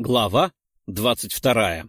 Глава двадцать вторая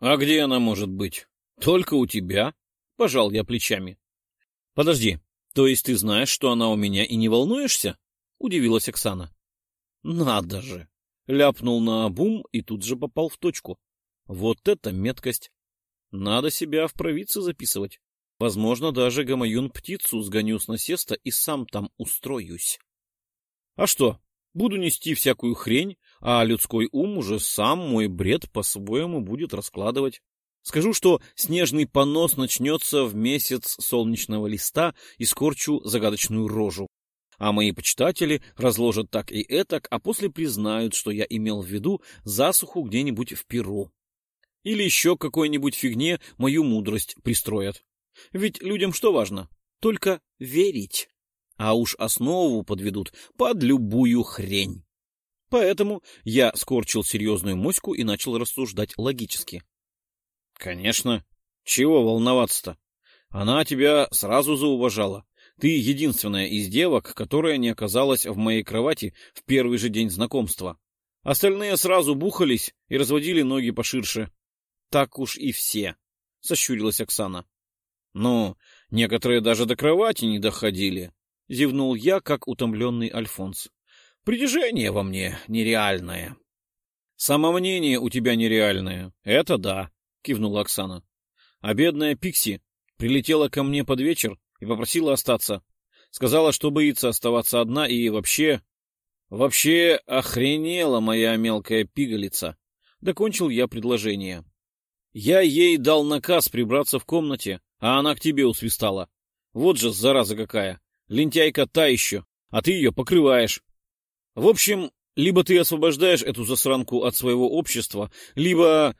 «А где она может быть? Только у тебя?» — пожал я плечами. «Подожди, то есть ты знаешь, что она у меня и не волнуешься?» — удивилась Оксана. «Надо же!» — ляпнул на обум и тут же попал в точку. «Вот это меткость! Надо себя в провидцы записывать. Возможно, даже гамаюн-птицу сгоню с насеста и сам там устроюсь. А что, буду нести всякую хрень, а людской ум уже сам мой бред по-своему будет раскладывать. Скажу, что снежный понос начнется в месяц солнечного листа и скорчу загадочную рожу. А мои почитатели разложат так и этак, а после признают, что я имел в виду засуху где-нибудь в Перу. Или еще какой-нибудь фигне мою мудрость пристроят. Ведь людям что важно? Только верить. А уж основу подведут под любую хрень. Поэтому я скорчил серьезную моську и начал рассуждать логически. — Конечно. Чего волноваться-то? Она тебя сразу зауважала. Ты единственная из девок, которая не оказалась в моей кровати в первый же день знакомства. Остальные сразу бухались и разводили ноги поширше. — Так уж и все, — сощурилась Оксана. — Ну, некоторые даже до кровати не доходили, — зевнул я, как утомленный Альфонс. Притяжение во мне нереальное. — Самомнение у тебя нереальное. Это да, — кивнула Оксана. А бедная Пикси прилетела ко мне под вечер и попросила остаться. Сказала, что боится оставаться одна и вообще... Вообще охренела моя мелкая пигалица. Докончил я предложение. Я ей дал наказ прибраться в комнате, а она к тебе усвистала. Вот же зараза какая. Лентяйка та еще, а ты ее покрываешь. В общем, либо ты освобождаешь эту засранку от своего общества, либо...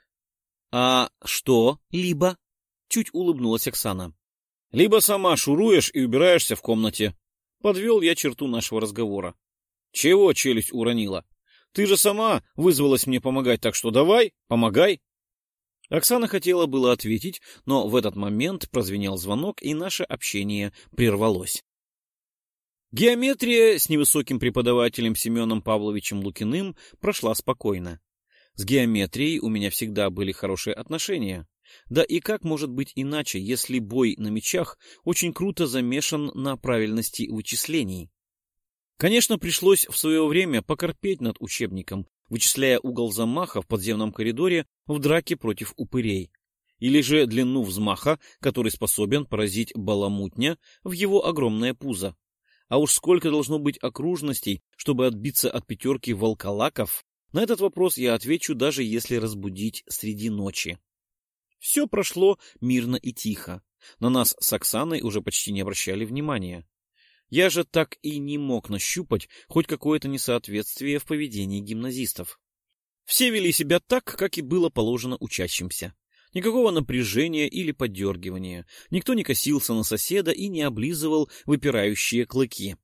— А что либо? — чуть улыбнулась Оксана. — Либо сама шуруешь и убираешься в комнате. Подвел я черту нашего разговора. — Чего челюсть уронила? Ты же сама вызвалась мне помогать, так что давай, помогай. Оксана хотела было ответить, но в этот момент прозвенел звонок, и наше общение прервалось. Геометрия с невысоким преподавателем Семеном Павловичем Лукиным прошла спокойно. С геометрией у меня всегда были хорошие отношения. Да и как может быть иначе, если бой на мечах очень круто замешан на правильности вычислений? Конечно, пришлось в свое время покорпеть над учебником, вычисляя угол замаха в подземном коридоре в драке против упырей, или же длину взмаха, который способен поразить баламутня в его огромное пузо. А уж сколько должно быть окружностей, чтобы отбиться от пятерки волколаков, на этот вопрос я отвечу, даже если разбудить среди ночи. Все прошло мирно и тихо. На нас с Оксаной уже почти не обращали внимания. Я же так и не мог нащупать хоть какое-то несоответствие в поведении гимназистов. Все вели себя так, как и было положено учащимся. Никакого напряжения или подергивания. Никто не косился на соседа и не облизывал выпирающие клыки.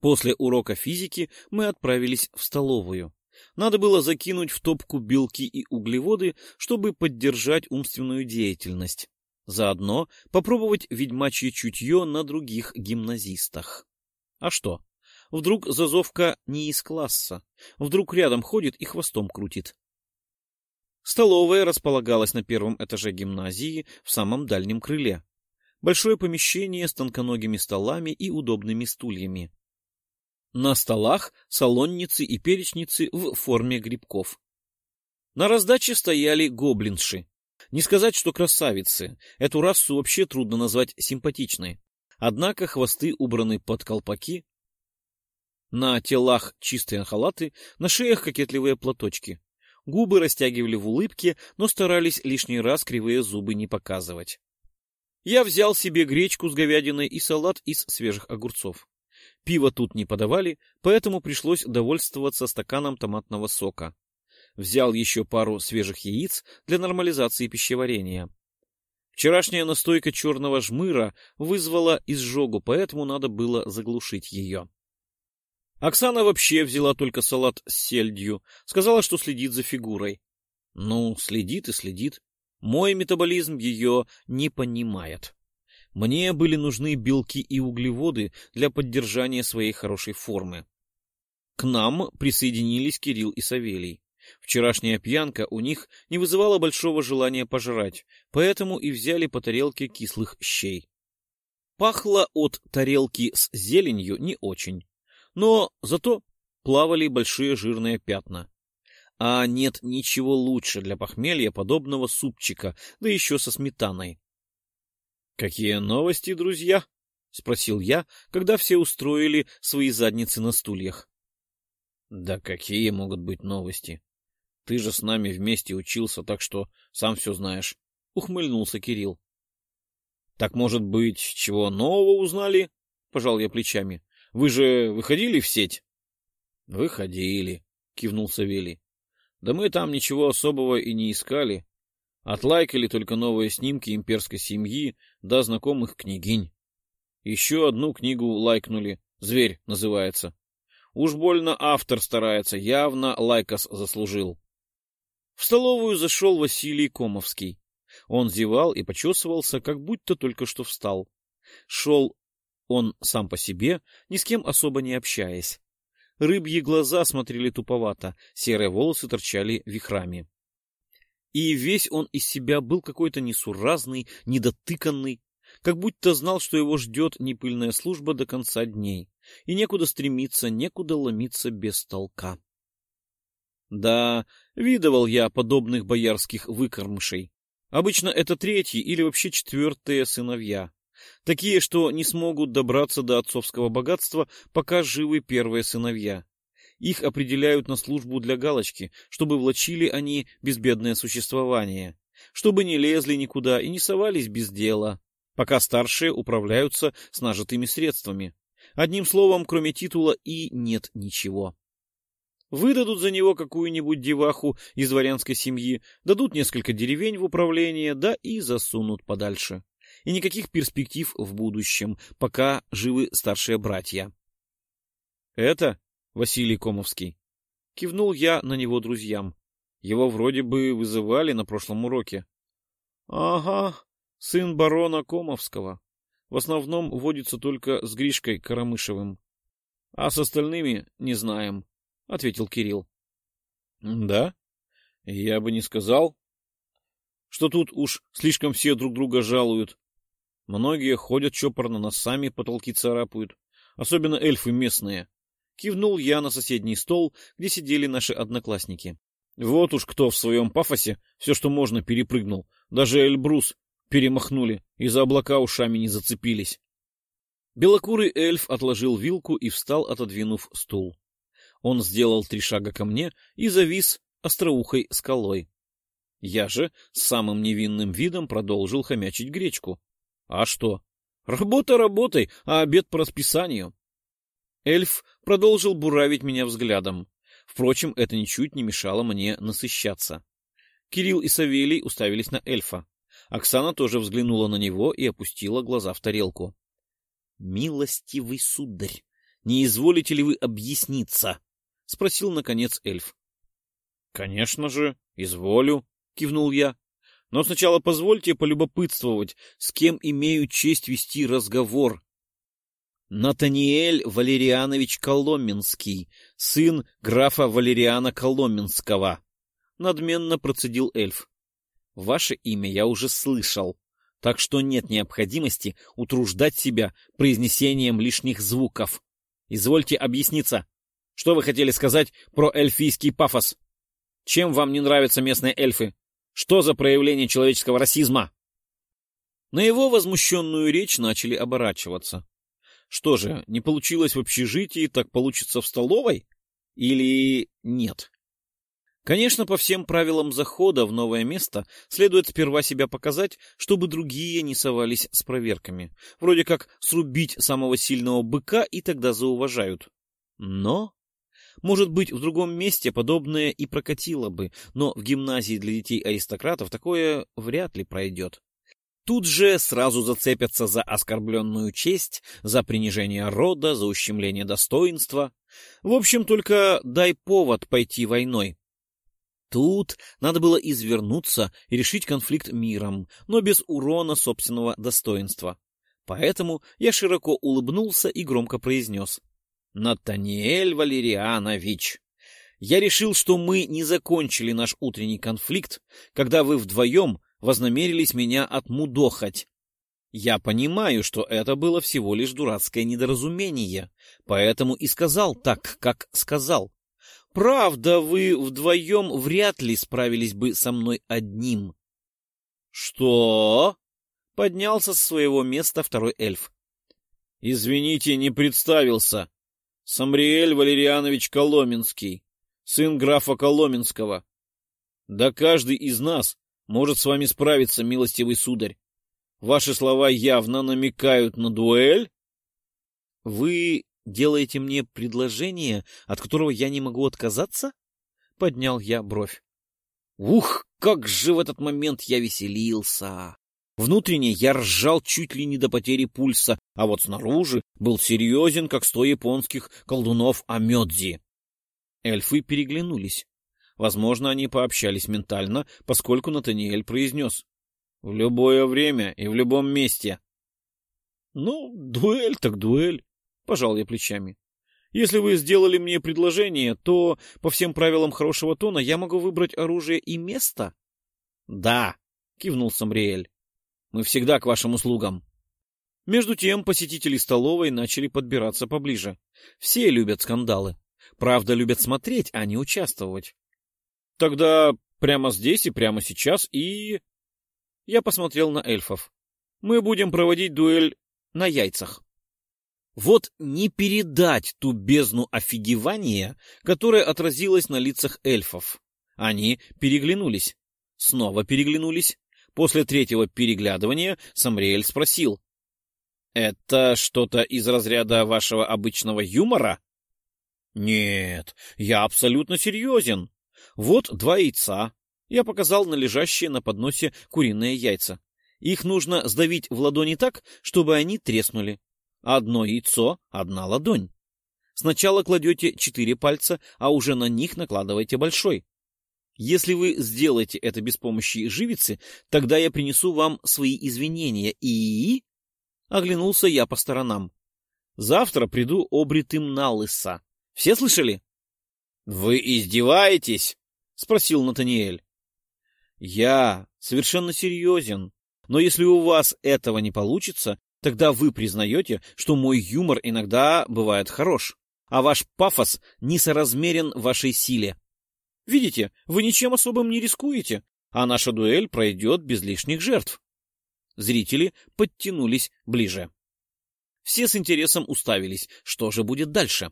После урока физики мы отправились в столовую. Надо было закинуть в топку белки и углеводы, чтобы поддержать умственную деятельность. Заодно попробовать ведьмачье чутье на других гимназистах. А что? Вдруг зазовка не из класса. Вдруг рядом ходит и хвостом крутит. Столовая располагалась на первом этаже гимназии в самом дальнем крыле. Большое помещение с тонконогими столами и удобными стульями. На столах салонницы и перечницы в форме грибков. На раздаче стояли гоблинши. Не сказать, что красавицы. Эту расу вообще трудно назвать симпатичной. Однако хвосты убраны под колпаки. На телах чистые халаты, на шеях кокетливые платочки. Губы растягивали в улыбке, но старались лишний раз кривые зубы не показывать. Я взял себе гречку с говядиной и салат из свежих огурцов. Пиво тут не подавали, поэтому пришлось довольствоваться стаканом томатного сока. Взял еще пару свежих яиц для нормализации пищеварения. Вчерашняя настойка черного жмыра вызвала изжогу, поэтому надо было заглушить ее. Оксана вообще взяла только салат с сельдью, сказала, что следит за фигурой. Ну, следит и следит. Мой метаболизм ее не понимает. Мне были нужны белки и углеводы для поддержания своей хорошей формы. К нам присоединились Кирилл и Савелий. Вчерашняя пьянка у них не вызывала большого желания пожрать, поэтому и взяли по тарелке кислых щей. Пахло от тарелки с зеленью не очень, но зато плавали большие жирные пятна. А нет ничего лучше для похмелья подобного супчика, да еще со сметаной. — Какие новости, друзья? — спросил я, когда все устроили свои задницы на стульях. — Да какие могут быть новости? Ты же с нами вместе учился, так что сам все знаешь. Ухмыльнулся Кирилл. Так, может быть, чего нового узнали? Пожал я плечами. Вы же выходили в сеть? Выходили, кивнул Савелий. Да мы там ничего особого и не искали. Отлайкали только новые снимки имперской семьи да знакомых княгинь. Еще одну книгу лайкнули. «Зверь» называется. Уж больно автор старается, явно лайкос заслужил. В столовую зашел Василий Комовский. Он зевал и почесывался, как будто только что встал. Шел он сам по себе, ни с кем особо не общаясь. Рыбьи глаза смотрели туповато, серые волосы торчали вихрами. И весь он из себя был какой-то несуразный, недотыканный, как будто знал, что его ждет непыльная служба до конца дней, и некуда стремиться, некуда ломиться без толка. Да, видывал я подобных боярских выкормышей. Обычно это третьи или вообще четвертые сыновья. Такие, что не смогут добраться до отцовского богатства, пока живы первые сыновья. Их определяют на службу для галочки, чтобы влачили они безбедное существование, чтобы не лезли никуда и не совались без дела, пока старшие управляются с нажитыми средствами. Одним словом, кроме титула и нет ничего. Выдадут за него какую-нибудь деваху из дворянской семьи, дадут несколько деревень в управление, да и засунут подальше. И никаких перспектив в будущем, пока живы старшие братья. Это Василий Комовский. Кивнул я на него друзьям. Его вроде бы вызывали на прошлом уроке. Ага, сын барона Комовского. В основном водится только с Гришкой Карамышевым. А с остальными не знаем. — ответил Кирилл. — Да? Я бы не сказал, что тут уж слишком все друг друга жалуют. Многие ходят чопорно, носами потолки царапают, особенно эльфы местные. Кивнул я на соседний стол, где сидели наши одноклассники. Вот уж кто в своем пафосе все, что можно, перепрыгнул. Даже Эльбрус перемахнули и за облака ушами не зацепились. Белокурый эльф отложил вилку и встал, отодвинув стул. Он сделал три шага ко мне и завис остроухой скалой. Я же с самым невинным видом продолжил хомячить гречку. А что? Работа работой, а обед по расписанию. Эльф продолжил буравить меня взглядом. Впрочем, это ничуть не мешало мне насыщаться. Кирилл и Савелий уставились на эльфа. Оксана тоже взглянула на него и опустила глаза в тарелку. — Милостивый сударь, не изволите ли вы объясниться? — спросил, наконец, эльф. — Конечно же, изволю, — кивнул я. — Но сначала позвольте полюбопытствовать, с кем имею честь вести разговор. — Натаниэль Валерианович Коломенский, сын графа Валериана Коломенского, — надменно процедил эльф. — Ваше имя я уже слышал, так что нет необходимости утруждать себя произнесением лишних звуков. Извольте объясниться. — что вы хотели сказать про эльфийский пафос? Чем вам не нравятся местные эльфы? Что за проявление человеческого расизма? На его возмущенную речь начали оборачиваться. Что же, не получилось в общежитии, так получится в столовой? Или нет? Конечно, по всем правилам захода в новое место следует сперва себя показать, чтобы другие не совались с проверками. Вроде как срубить самого сильного быка, и тогда зауважают. Но может быть, в другом месте подобное и прокатило бы, но в гимназии для детей аристократов такое вряд ли пройдет. Тут же сразу зацепятся за оскорбленную честь, за принижение рода, за ущемление достоинства. В общем, только дай повод пойти войной. Тут надо было извернуться и решить конфликт миром, но без урона собственного достоинства. Поэтому я широко улыбнулся и громко произнес. Натаниэль Валерианович, я решил, что мы не закончили наш утренний конфликт, когда вы вдвоем вознамерились меня отмудохать. Я понимаю, что это было всего лишь дурацкое недоразумение, поэтому и сказал так, как сказал. Правда, вы вдвоем вряд ли справились бы со мной одним. — Что? — поднялся с своего места второй эльф. — Извините, не представился. Самриэль Валерианович Коломенский, сын графа Коломенского. Да каждый из нас может с вами справиться, милостивый сударь. Ваши слова явно намекают на дуэль? Вы делаете мне предложение, от которого я не могу отказаться? Поднял я бровь. Ух, как же в этот момент я веселился! Внутренне я ржал чуть ли не до потери пульса, а вот снаружи был серьезен, как сто японских колдунов Амёдзи. Эльфы переглянулись. Возможно, они пообщались ментально, поскольку Натаниэль произнес. В любое время и в любом месте. Ну, дуэль так дуэль, пожал я плечами. Если вы сделали мне предложение, то по всем правилам хорошего тона я могу выбрать оружие и место. Да, кивнул Самриэль. Мы всегда к вашим услугам. Между тем посетители столовой начали подбираться поближе. Все любят скандалы. Правда, любят смотреть, а не участвовать. Тогда прямо здесь и прямо сейчас и... Я посмотрел на эльфов. Мы будем проводить дуэль на яйцах. Вот не передать ту бездну офигевания, которая отразилась на лицах эльфов. Они переглянулись. Снова переглянулись. После третьего переглядывания Самриэль спросил. — Это что-то из разряда вашего обычного юмора? — Нет, я абсолютно серьезен. Вот два яйца, я показал на лежащие на подносе куриные яйца. Их нужно сдавить в ладони так, чтобы они треснули. Одно яйцо — одна ладонь. Сначала кладете четыре пальца, а уже на них накладываете большой. Если вы сделаете это без помощи живицы, тогда я принесу вам свои извинения и... Оглянулся я по сторонам. Завтра приду обритым на лысо. Все слышали? — Вы издеваетесь? — спросил Натаниэль. Я совершенно серьезен. Но если у вас этого не получится, тогда вы признаете, что мой юмор иногда бывает хорош, а ваш пафос несоразмерен вашей силе. Видите, вы ничем особым не рискуете, а наша дуэль пройдет без лишних жертв. Зрители подтянулись ближе. Все с интересом уставились, что же будет дальше.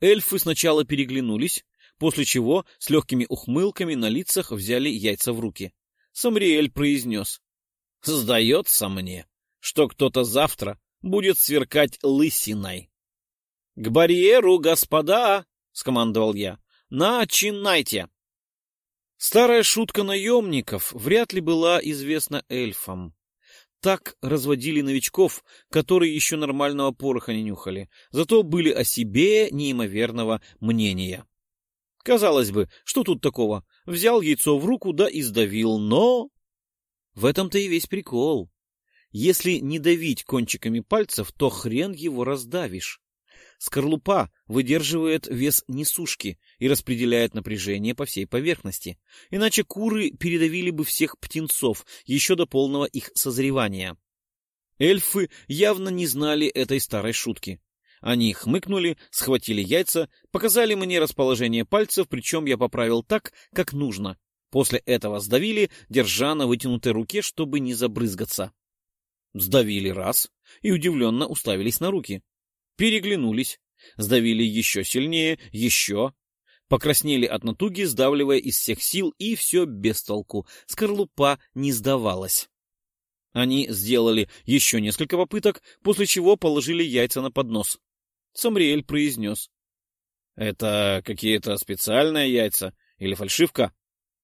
Эльфы сначала переглянулись, после чего с легкими ухмылками на лицах взяли яйца в руки. Самриэль произнес. — Сдается мне, что кто-то завтра будет сверкать лысиной. — К барьеру, господа! — скомандовал я. — Начинайте! Старая шутка наемников вряд ли была известна эльфам. Так разводили новичков, которые еще нормального пороха не нюхали, зато были о себе неимоверного мнения. Казалось бы, что тут такого? Взял яйцо в руку, да и сдавил, но... В этом-то и весь прикол. Если не давить кончиками пальцев, то хрен его раздавишь. Скорлупа выдерживает вес несушки и распределяет напряжение по всей поверхности. Иначе куры передавили бы всех птенцов еще до полного их созревания. Эльфы явно не знали этой старой шутки. Они хмыкнули, схватили яйца, показали мне расположение пальцев, причем я поправил так, как нужно. После этого сдавили, держа на вытянутой руке, чтобы не забрызгаться. Сдавили раз и удивленно уставились на руки. Переглянулись, сдавили еще сильнее, еще. Покраснели от натуги, сдавливая из всех сил, и все без толку. Скорлупа не сдавалась. Они сделали еще несколько попыток, после чего положили яйца на поднос. Самриэль произнес. — Это какие-то специальные яйца или фальшивка?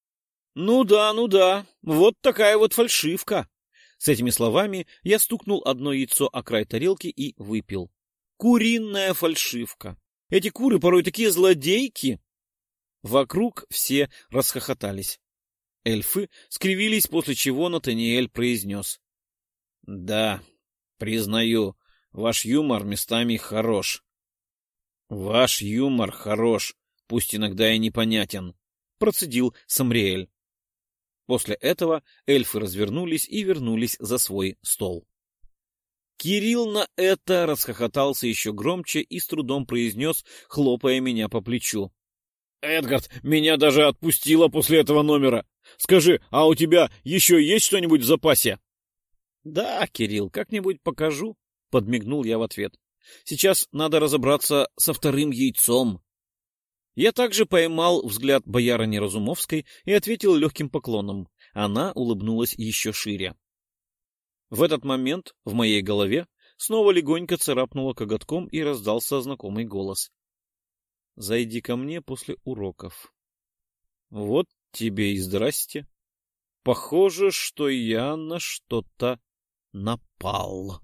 — Ну да, ну да, вот такая вот фальшивка. С этими словами я стукнул одно яйцо о край тарелки и выпил. Куриная фальшивка. Эти куры порой такие злодейки. Вокруг все расхохотались. Эльфы скривились, после чего Натаниэль произнес. — Да, признаю, ваш юмор местами хорош. — Ваш юмор хорош, пусть иногда и непонятен, — процедил Самриэль. После этого эльфы развернулись и вернулись за свой стол. Кирилл на это расхохотался еще громче и с трудом произнес, хлопая меня по плечу. — Эдгард, меня даже отпустило после этого номера. Скажи, а у тебя еще есть что-нибудь в запасе? — Да, Кирилл, как-нибудь покажу, — подмигнул я в ответ. — Сейчас надо разобраться со вторым яйцом. Я также поймал взгляд боярыни Разумовской и ответил легким поклоном. Она улыбнулась еще шире. В этот момент в моей голове снова легонько царапнуло коготком и раздался знакомый голос. — Зайди ко мне после уроков. — Вот тебе и здрасте. Похоже, что я на что-то напал.